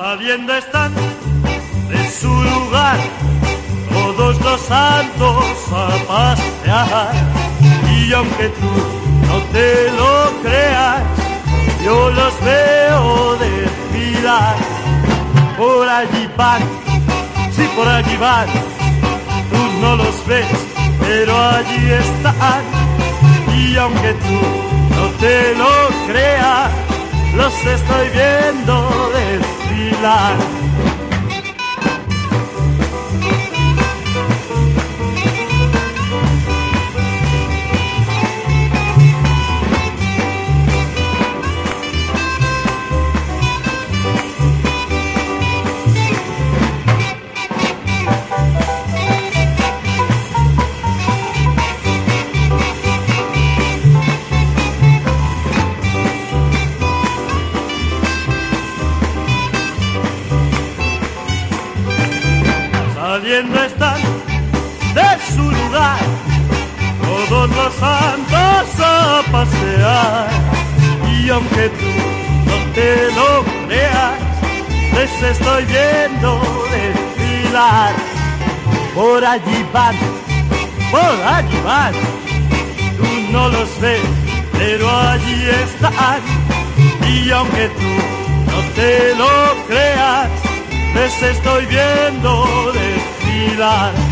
Saliendo están de su lugar todos los santos a pasear. Y aunque tú no te lo creas, yo los veo desfilar. Por allí van, sí, por allí van, tú no los ves, pero allí están. Y aunque tú no te lo creas, los estoy viendo desfilar. Saliendo están de su lugar todos los santos a pasear. Y aunque tú no te lo creas, les estoy viendo desfilar. Por allí van, por allí van, tú no los ves, pero allí están. Y aunque tú no te lo creas, les estoy viendo desfilar vacilar